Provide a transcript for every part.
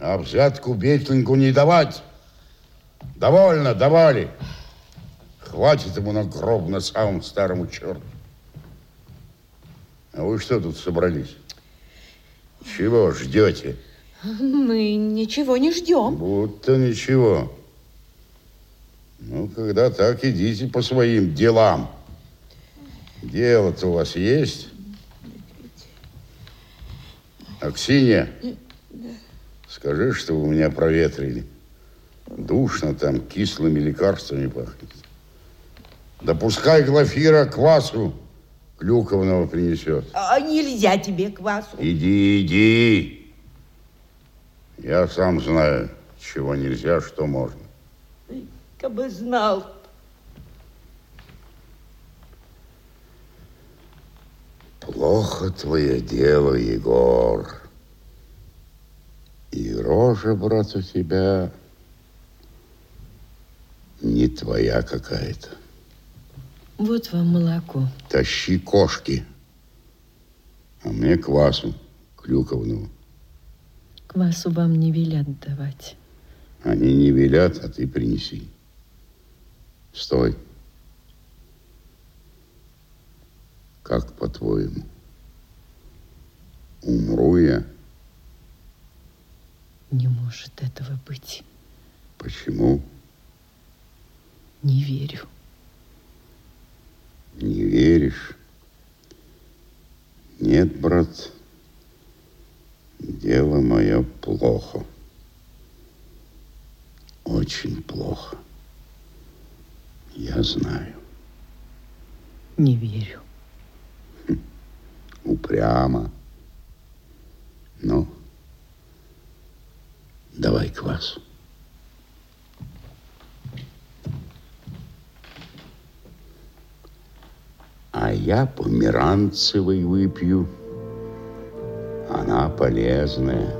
А взятку Бетленьку не давать. Довольно, давали. Хватит ему на гроб на самом старому черту. А вы что тут собрались? Чего ждете? Мы ничего не ждем. Будто ничего. Ну, когда так, идите по своим делам. Дело-то у вас есть? Аксинья, скажи, что вы меня проветрили. Душно там, кислыми лекарствами пахнет. Да пускай Глафира квасу клюковного принесет. А нельзя тебе квасу. Иди, иди. Я сам знаю, чего нельзя, что можно. Как бы знал. Плохо твое дело, Егор. Рожа, брат, у тебя не твоя какая-то. Вот вам молоко. Тащи кошки. А мне квасу клюковного. Квасу вам не велят давать. Они не велят, а ты принеси. Стой. Как по-твоему? Умру я? Не может этого быть. Почему? Не верю. Не веришь? Нет, брат, дело мое плохо. Очень плохо. Я знаю. Не верю. Упрямо. Ну, давай квас. А я померанцевый выпью. Она полезная.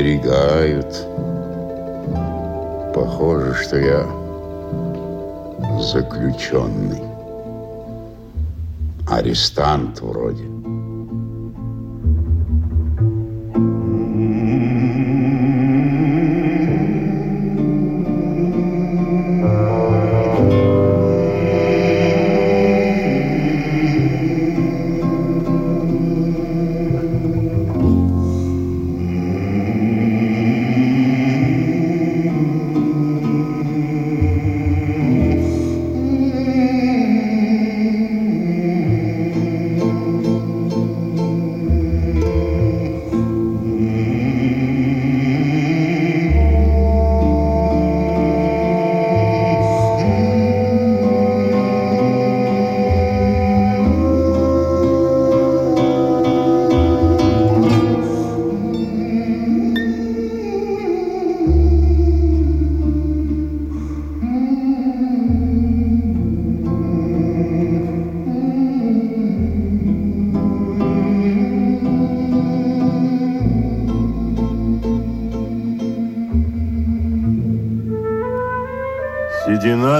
Оберегают. Похоже, что я заключенный. Арестант вроде.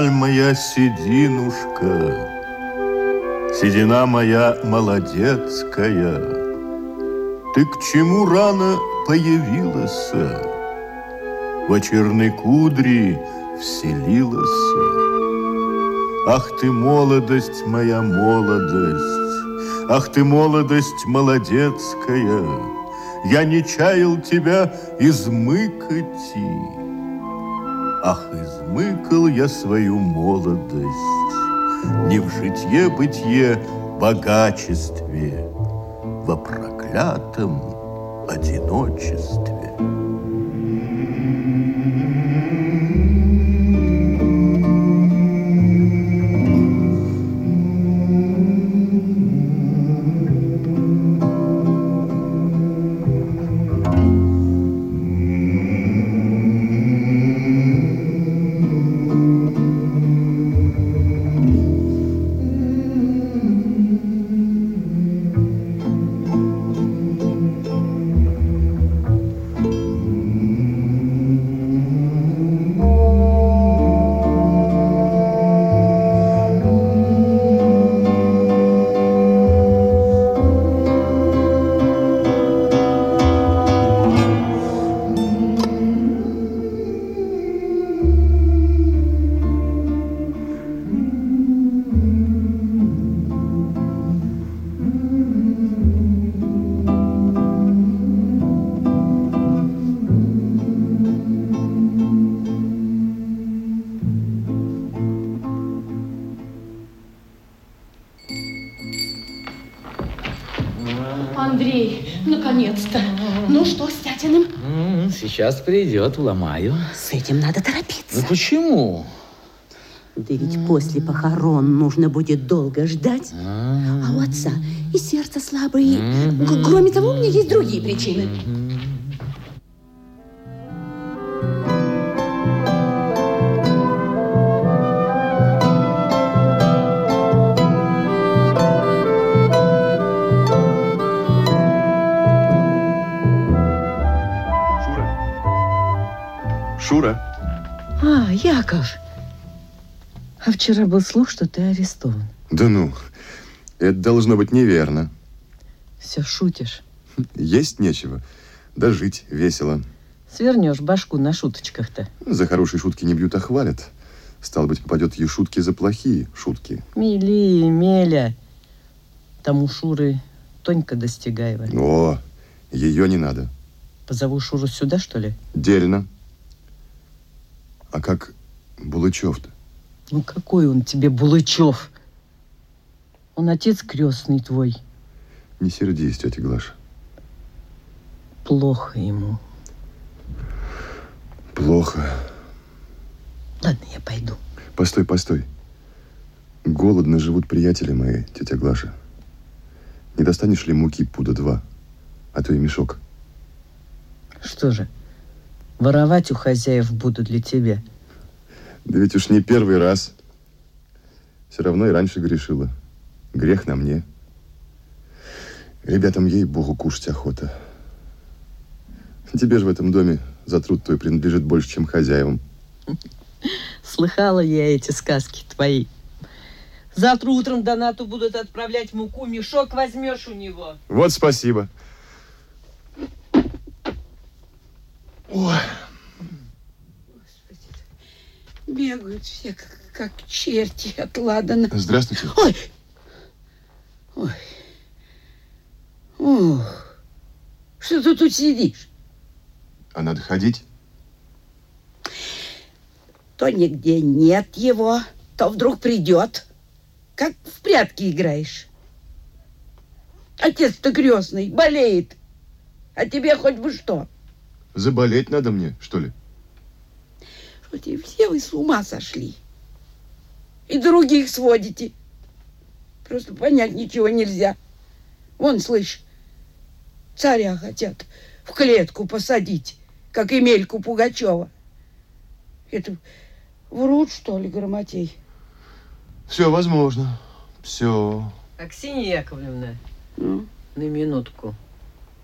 Сединаль моя сединушка, Седина моя молодецкая, Ты к чему рано появилась? Во черной кудри вселилась. Ах ты, молодость моя, молодость, Ах ты, молодость молодецкая, Я не чаял тебя измыкати. Ах, измыкал я свою молодость Не в житье-бытие богачестве, Во проклятом одиночестве. Сейчас придет, уломаю. С этим надо торопиться. Ну почему? Да ведь после похорон нужно будет долго ждать. А у отца и сердце слабое. Г- Кроме того, у меня есть другие причины. Шура. А, Яков. А вчера был слух, что ты арестован. Да ну, это должно быть неверно. Все шутишь. Есть нечего. Да жить весело. Свернешь башку на шуточках-то. За хорошие шутки не бьют, а хвалят. Стало быть, попадет ей шутки за плохие шутки. Мили, Меля. Там у Шуры Тонька Достигаева. О, ее не надо. Позову Шуру сюда, что ли? Дельно. А как Булычев-то? Ну, какой он тебе, Булычев? Он отец крестный твой. Не сердись, тетя Глаша. Плохо ему. Плохо. Ладно, я пойду. Постой, постой. Голодно живут приятели мои, тетя Глаша. Не достанешь ли муки пуда два, а то и мешок? Что же, воровать у хозяев буду для тебя. Да ведь уж не первый раз. Все равно и раньше грешила. Грех на мне. Ребятам, ей-богу, кушать охота. Тебе же в этом доме за труд твой принадлежит больше, чем хозяевам. Слыхала я эти сказки твои. Завтра утром Донату будут отправлять муку, мешок возьмешь у него. Вот спасибо. Ой, Бегают все, как, как черти от ладана. здравствуйте. Ой! Ой! Ох! Что ты тут сидишь? А надо ходить? То нигде нет его, то вдруг придет. Как в прятки играешь. Отец-то крестный, болеет. А тебе хоть бы что? Заболеть надо мне, что ли? Тебе все вы с ума сошли? И других сводите. Просто понять ничего нельзя. Вон, слышь, царя хотят в клетку посадить, как Емельку Пугачева. Это врут, что ли, Грамотей? Все возможно. Все. Аксинья Яковлевна, Ну, на минутку.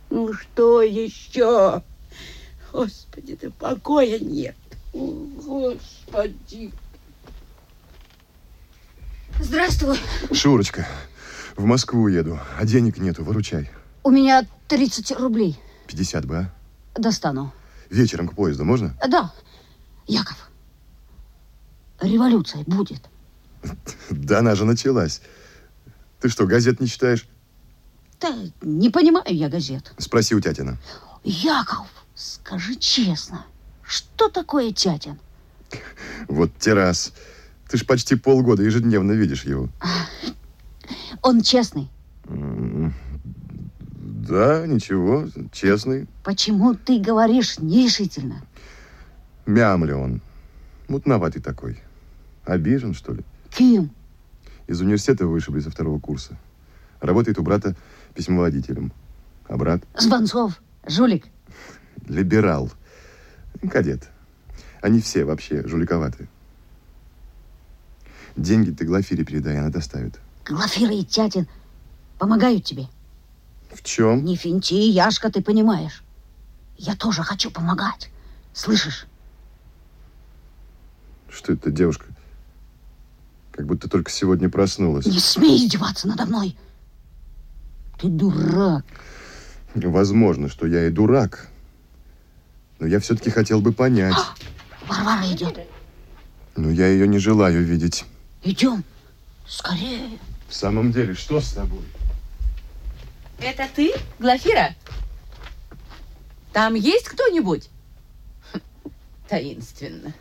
ну что еще? Господи, да покоя нет. О, Господи. Здравствуй. Шурочка, в Москву еду, а денег нету, выручай. У меня 30 рублей. 50 бы, а? Достану. Вечером к поезду можно? Да, Яков. Революция будет. Да она же началась. Ты что, газет не читаешь? Да не понимаю я газет. Спроси у тятина. Яков, скажи честно, что такое Тятин? Вот террас. Ты ж почти полгода ежедневно видишь его. Он честный. Да, ничего, честный. Почему ты говоришь нерешительно? Мямли он. Мутноватый такой. Обижен, что ли? Кем? Из университета вышибли со второго курса. Работает у брата письмоводителем. А брат Звонцов, жулик. Либерал. Кадет. Они все вообще жуликоватые. Деньги ты Глафире передай, она доставит. Глафира и Тятин помогают тебе. В чем? Не финти, Яшка, ты понимаешь. Я тоже хочу помогать. Слышишь? Что это, девушка? Как будто только сегодня проснулась. Не смей издеваться надо мной. Ты дурак. Возможно, что я и дурак. Но я все-таки хотел бы понять. Варвара идет. Но я ее не желаю видеть. Идем. Скорее. В самом деле, что с тобой? Это ты, Глафира? Там есть кто-нибудь? Таинственно.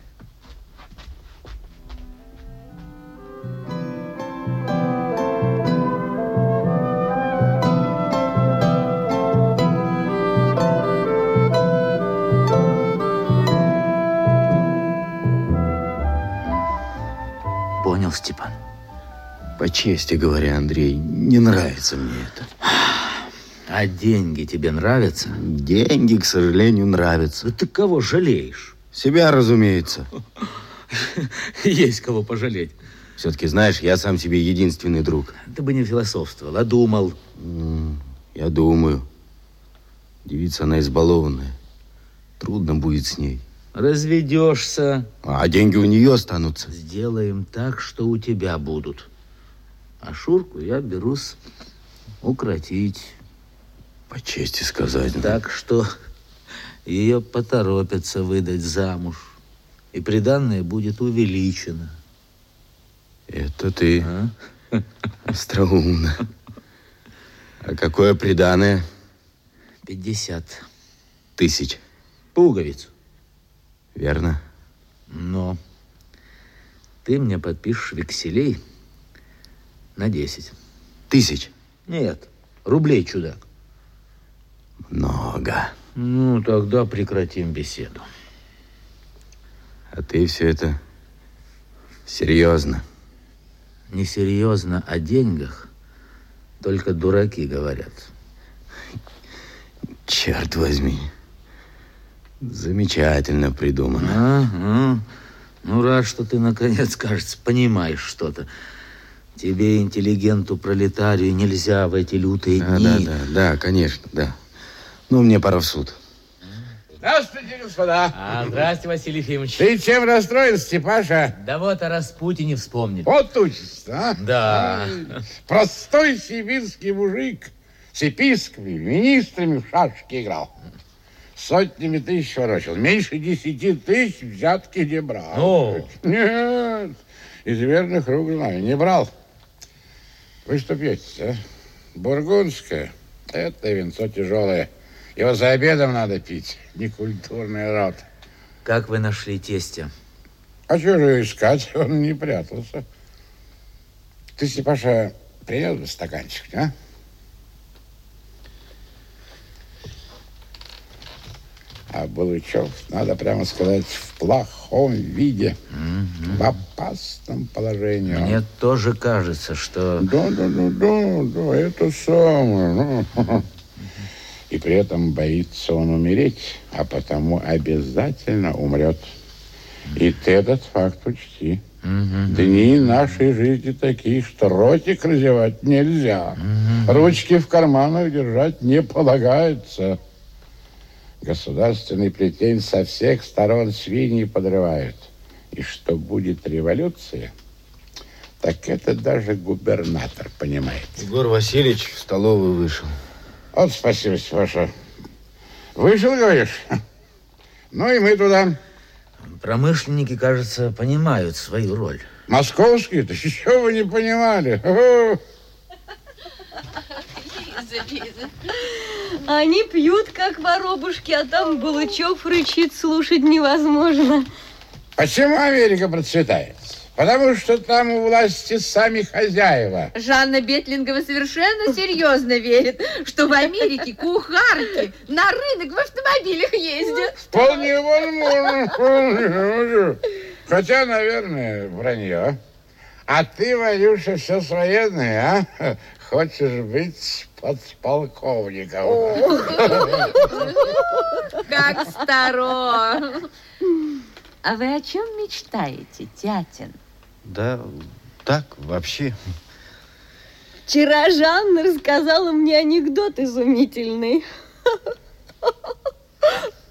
Степан? По чести говоря, Андрей, не нравится мне это. А деньги тебе нравятся? Деньги, к сожалению, нравятся. Да ты кого жалеешь? Себя, разумеется. Есть кого пожалеть. Все-таки, знаешь, я сам себе единственный друг. Ты бы не философствовал, а думал. Я думаю. Девица она избалованная. Трудно будет с ней. Разведешься. А деньги у нее останутся. Сделаем так, что у тебя будут. А Шурку я берусь укротить. По чести сказать. Так что ее поторопятся выдать замуж. И приданное будет увеличено. Это ты а? остроумно. А какое приданное? Пятьдесят. Тысяч. Пуговицу. Верно. Но ты мне подпишешь векселей на 10. Тысяч? Нет, рублей, чудак. Много. Ну, тогда прекратим беседу. А ты все это серьезно? Не серьезно о деньгах только дураки говорят. Черт возьми. Замечательно придумано. Ага. Ну, рад, что ты, наконец, кажется, понимаешь что-то. Тебе, интеллигенту, пролетарию, нельзя в эти лютые да, дни. Да, да, да, конечно, да. Ну, мне пора в суд. Здравствуйте, господа. А, здрасте, Василий Ефимович. Ты чем расстроен, Степаша? Да вот о Распутине вспомнил. Вот учится, а? Да. Ай, простой сибирский мужик с епископами, министрами в шашки играл. Сотнями тысяч ворочил. Меньше десяти тысяч взятки не брал. О. Нет, из верных рук знаю, не брал. Вы что пьете, а? Бургундское. Это венцо тяжелое. Его за обедом надо пить. Некультурный рот. Как вы нашли тестя? А что же искать? Он не прятался. Ты, Степаша, принес бы стаканчик, а? А Булычев, надо прямо сказать, в плохом виде, Мгм. в опасном положении. Мне тоже кажется, что... Да, да, да, да, да, это самое. ну. И при этом боится он умереть, а потому обязательно умрет. И ты этот факт учти. Мгм. Дни нашей жизни такие, что ротик разевать нельзя. Ручки в карманах держать не полагается. Государственный плетень со всех сторон свиньи подрывают. И что будет революция, так это даже губернатор понимает. Егор Васильевич в столовую вышел. Вот спасибо, Степаша. Вышел, говоришь? Ну и мы туда. Промышленники, кажется, понимают свою роль. Московские-то еще вы не понимали. О, Они пьют, как воробушки, а там Булычев рычит, слушать невозможно. Почему Америка процветает? Потому что там у власти сами хозяева. Жанна Бетлингова совершенно серьезно верит, что в Америке кухарки на рынок в автомобилях ездят. Вполне возможно. вполне возможно. Хотя, наверное, вранье. А ты, Валюша, все с военной, а? Хочешь быть подполковником. Как старо. А вы о чем мечтаете, тятин? Да, так, вообще. Вчера Жанна рассказала мне анекдот изумительный.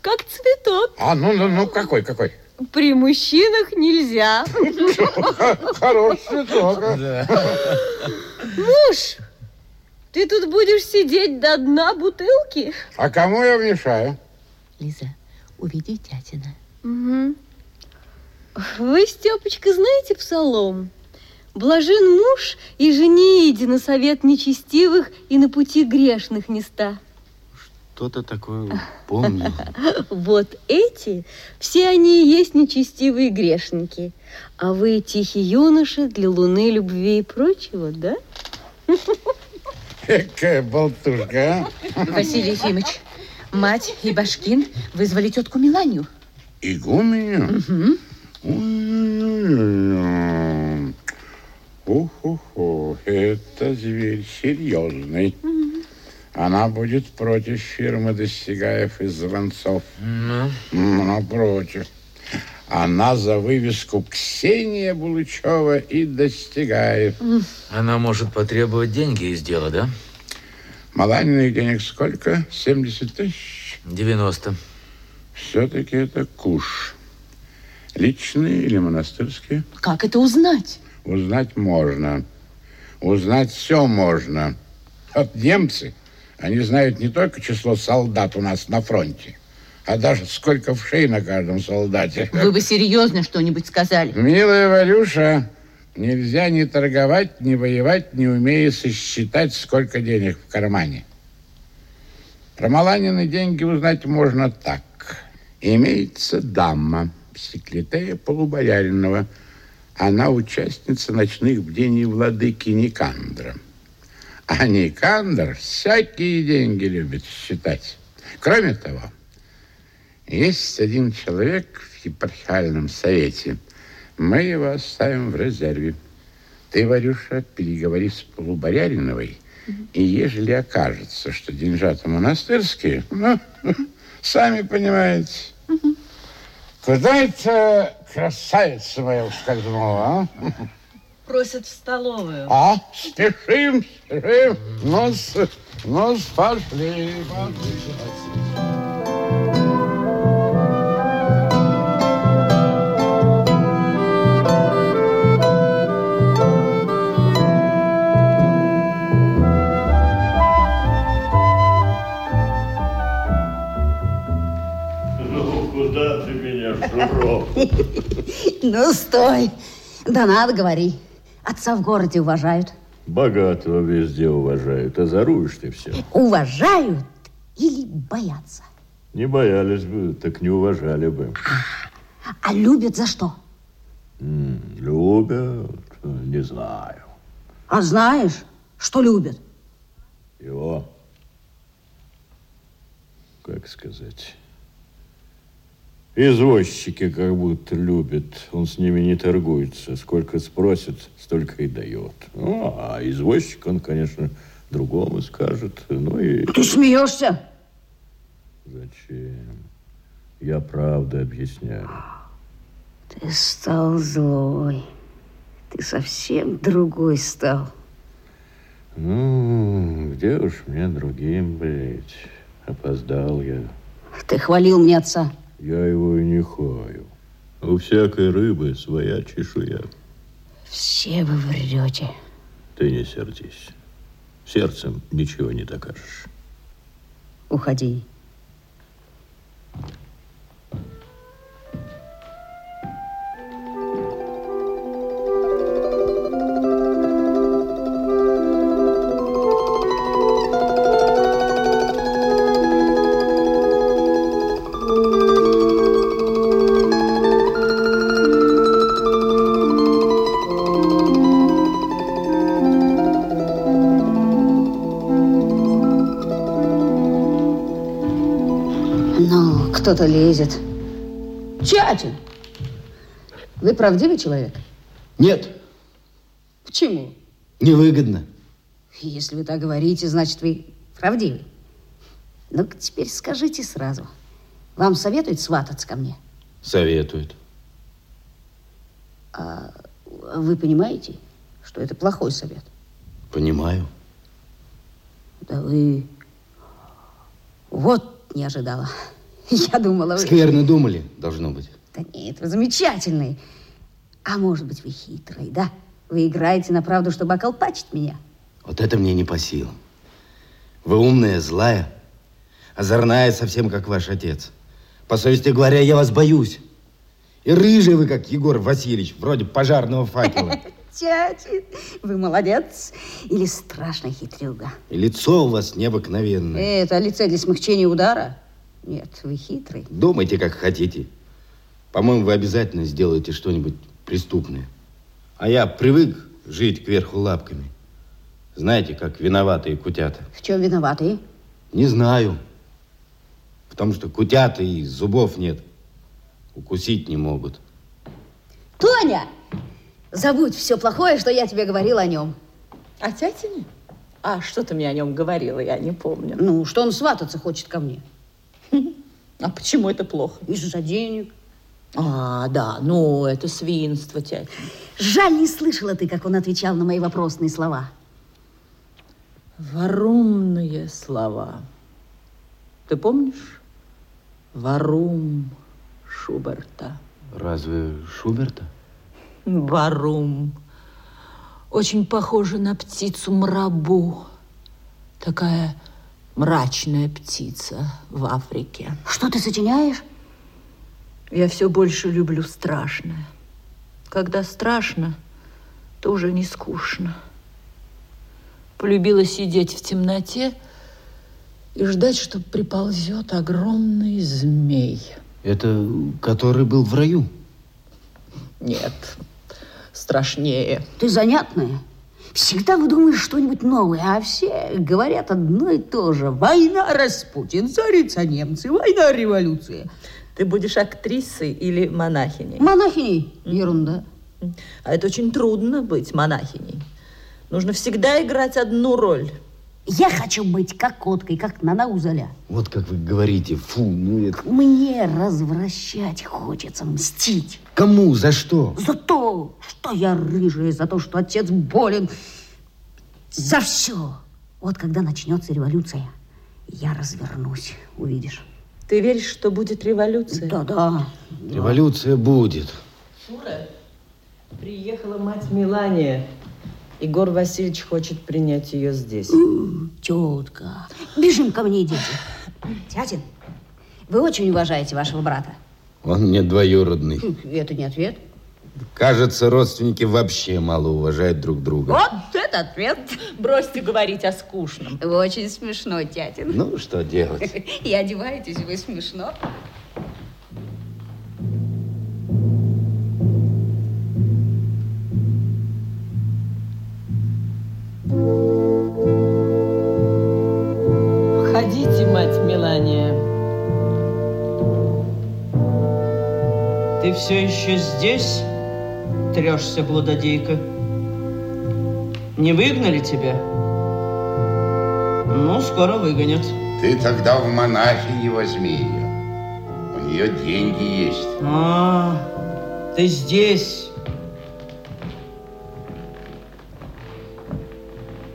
Как цветок. А, ну, ну, ну, какой, какой? При мужчинах нельзя. Хороший цветок. а. Муж, ты тут будешь сидеть до дна бутылки? А кому я мешаю? Лиза, уведи тятина. Угу. Вы, Степочка, знаете псалом? Блажен муж и жени иди на совет нечестивых и на пути грешных неста. Что-то такое помню. Вот эти, все они и есть нечестивые грешники. А вы тихий юноша для луны, любви и прочего, да? Какая болтушка, а? Василий Ефимович, мать и Башкин вызвали тетку Миланию. Игуменю? Угу. Уху-ху, это зверь серьезный. Она будет против фирмы Достигаев из Звонцов. Ну, Она против. Она за вывеску Ксения Булычева и Достигаев. она может потребовать деньги из дела, да? Маланиных денег сколько? 70 тысяч? 90. Все-таки это куш. Личные или монастырские? Как это узнать? Узнать можно. Узнать все можно. Вот немцы, они знают не только число солдат у нас на фронте, а даже сколько вшей на каждом солдате. Вы бы серьезно что-нибудь сказали. Милая Валюша, нельзя ни торговать, ни воевать, не умея сосчитать, сколько денег в кармане. Про Маланины деньги узнать можно так. Имеется дама, секретаря полубояринова. Она участница ночных бдений владыки Никандра. А Никандр всякие деньги любит считать. Кроме того, есть один человек в епархиальном совете. Мы его оставим в резерве. Ты, Варюша, переговори с полубояриновой, и ежели окажется, что деньжата монастырские, ну, сами понимаете. Куда это красавица моя ускользнула, а? Просят в столовую. А, спешим, спешим. Ну, с- ну, с- пошли, пошли. Ну, стой. Да надо, говори. Отца в городе уважают. Богатого везде уважают, а заруешь ты все. Уважают или боятся? Не боялись бы, так не уважали бы. А любят за что? М, Любят, не знаю. А знаешь, что любят? Его, как сказать, извозчики как будто любят. Он с ними не торгуется. Сколько спросит, столько и дает. Ну, а извозчик, он, конечно, другому скажет. Ну и Ты смеешься? зачем? Я правда объясняю. Ты стал злой. Ты совсем другой стал. Ну, где уж мне другим быть? Опоздал я. Ты хвалил мне отца. Я его и не хаю. У всякой рыбы своя чешуя. Все вы врете. Ты не сердись. Сердцем ничего не докажешь. Уходи. Ну, кто-то лезет. Чатин! Вы правдивый человек? Нет, Почему? невыгодно. Если вы так говорите, значит, вы правдивый. Ну, теперь скажите сразу. Вам советуют свататься ко мне? Советует. А вы понимаете, что это плохой совет? Понимаю. Да вы... Вот не ожидала. Я думала, вы... Скверно думали, должно быть. Да нет, вы замечательный. А может быть, вы хитрый, да? Вы играете на правду, чтобы околпачить меня? Вот это мне не по силам. Вы умная, злая, озорная, совсем как ваш отец. По совести говоря, я вас боюсь. И рыжий вы, как Егор Васильевич, вроде пожарного факела. Тятя, вы молодец или страшный хитрюга? И лицо у вас необыкновенное. Это лице для смягчения удара? Нет, вы хитрый. Думайте, как хотите. По-моему, вы обязательно сделаете что-нибудь преступное. А я привык жить кверху лапками. Знаете, как виноватые кутята. В чем виноваты? Не знаю. Потому что кутята и зубов нет. Укусить не могут. Тоня! Забудь все плохое, что я тебе говорила о нем. О тятине? А что ты мне о нем говорила, я не помню. Ну, что он свататься хочет ко мне. А почему это плохо? Из-за денег. А, да, ну, это свинство, тятя. Жаль, не слышала ты, как он отвечал на мои вопросные слова. Варумные слова. Ты помнишь? Варум Шуберта. Разве Шуберта? Варум. Очень похоже на птицу мрабу. Такая мрачная птица в Африке. Что ты сочиняешь? Я все больше люблю страшное. Когда страшно, то уже не скучно. Полюбила сидеть в темноте и ждать, что приползет огромный змей. Это который был в раю? Нет, страшнее. Ты занятная. Всегда выдумаешь что-нибудь новое, а все говорят одно и то же. Война, Распутин, царица немцы, война, революция. Ты будешь актрисой или монахиней? Монахиней? Ерунда. А это очень трудно быть монахиней. Нужно всегда играть одну роль. Я хочу быть как коткой, как Нана Узаля. Вот как вы говорите, фу, ну это... Мне развращать хочется, мстить. Кому? За что? За то, что я рыжая, за то, что отец болен. За все. Вот когда начнется революция, я развернусь, увидишь. Ты веришь, что будет революция? Да, да. Революция будет. Шура, приехала мать Милания. Егор Васильевич хочет принять ее здесь. Тетка, бежим ко мне, дети. Тятин, вы очень уважаете вашего брата. Он мне двоюродный. Это не ответ. Кажется, родственники вообще мало уважают друг друга. Вот это ответ. Бросьте говорить о скучном. Вы очень смешной, Тятин. Ну, что делать? И одеваетесь вы смешно. Все еще здесь? Трешься, блудодейка. Не выгнали тебя? Ну, скоро выгонят. Ты тогда в монахи не возьми ее. У нее деньги есть. А, ты здесь.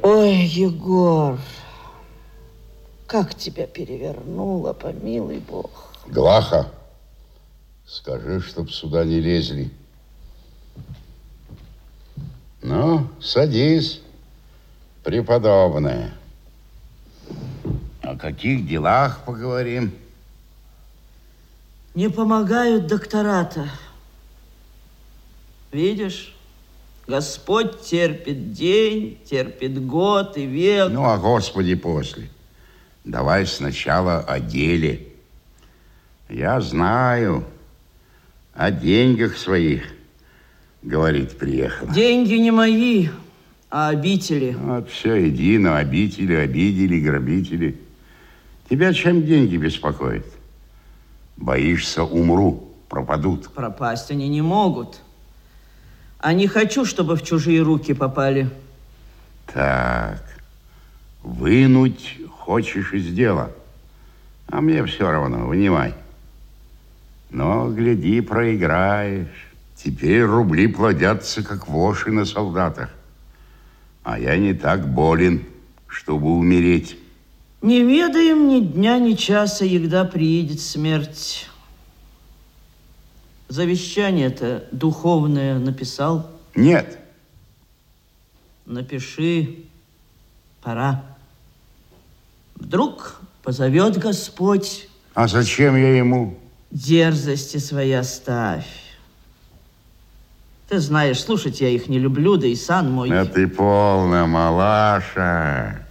Ой, Егор, как тебя перевернуло, помилуй Бог. Глаха, скажи, чтоб сюда не лезли. Ну, садись, преподобная. О каких делах поговорим? Не помогают доктората. Видишь, Господь терпит день, терпит год и век. Ну, а Господи после. Давай сначала о деле. Я знаю, о деньгах своих, говорит, приехала. Деньги не мои, а обители. Вот все едино, обители, обидели, грабители. Тебя чем деньги беспокоят? Боишься, умру, пропадут. Пропасть они не могут. А не хочу, чтобы в чужие руки попали. Так, вынуть хочешь из дела. А мне все равно, вынимай. Но, гляди, проиграешь. Теперь рубли плодятся, как воши на солдатах. А я не так болен, чтобы умереть. Не ведаем ни дня, ни часа, егда приедет смерть. Завещание-то духовное написал? Нет. Напиши, пора. Вдруг позовет Господь. А зачем я ему? Дерзости свои оставь. Ты знаешь, слушать я их не люблю, да и сан мой. А ты полная малаша.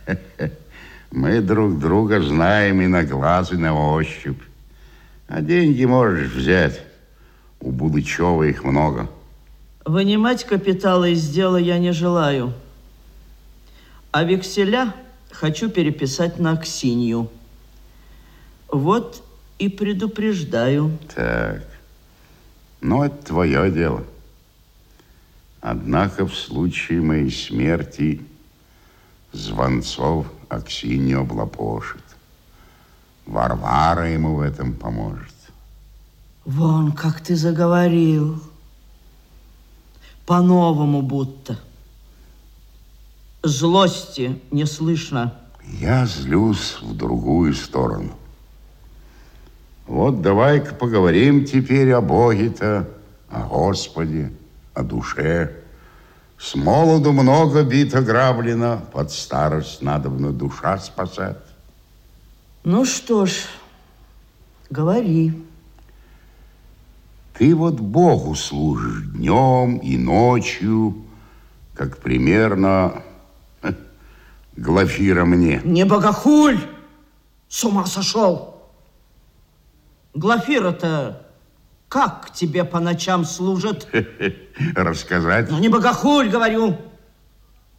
Мы друг друга знаем и на глаз, и на ощупь. А деньги можешь взять. У Булычева их много. Вынимать капитала из дела я не желаю. А векселя хочу переписать на Аксинью. Вот и предупреждаю. Так. Ну, это твое дело. Однако в случае моей смерти Звонцов Аксинью облапошит. Варвара ему в этом поможет. Вон, как ты заговорил. По-новому будто. Злости не слышно. Я злюсь в другую сторону. Вот давай-ка поговорим теперь о Боге-то, о Господе, о душе. С молоду много бито граблено, под старость надобно душа спасать. Ну что ж, говори. Ты вот Богу служишь днем и ночью, как примерно Глафира мне. Не богохуль! С ума сошел! Глафира-то как тебе по ночам служат? Рассказать? Ну, не богохуль, говорю.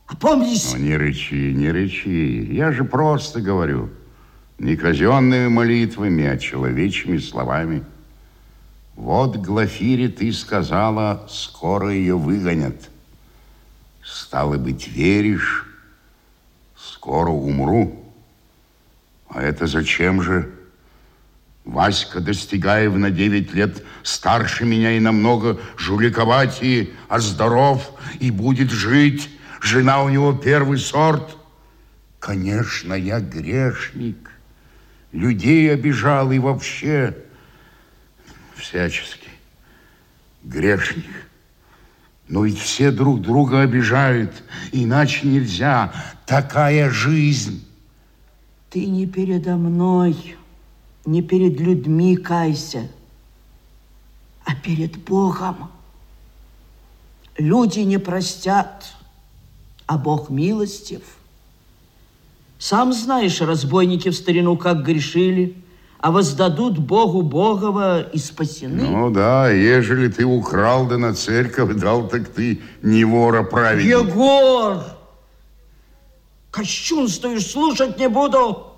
Опомнись. Ну, не рычи, не рычи. Я же просто говорю. Не казенными молитвами, а человечьими словами. Вот Глафире ты сказала, скоро ее выгонят. Стало быть, веришь, скоро умру. А это зачем же? Васька Достигаев на 9 лет старше меня и намного жуликоватее, а здоров и будет жить. Жена у него первый сорт. Конечно, я грешник. Людей обижал и вообще всячески грешник. Но ведь все друг друга обижают, иначе нельзя. Такая жизнь. Ты не передо мной, не перед людьми кайся, а перед Богом. Люди не простят, а Бог милостив. Сам знаешь, разбойники в старину как грешили, а воздадут Богу Богова и спасены. Ну да, ежели ты украл да на церковь дал, так ты не вора праведник. Егор! Кощунствуешь, слушать не буду.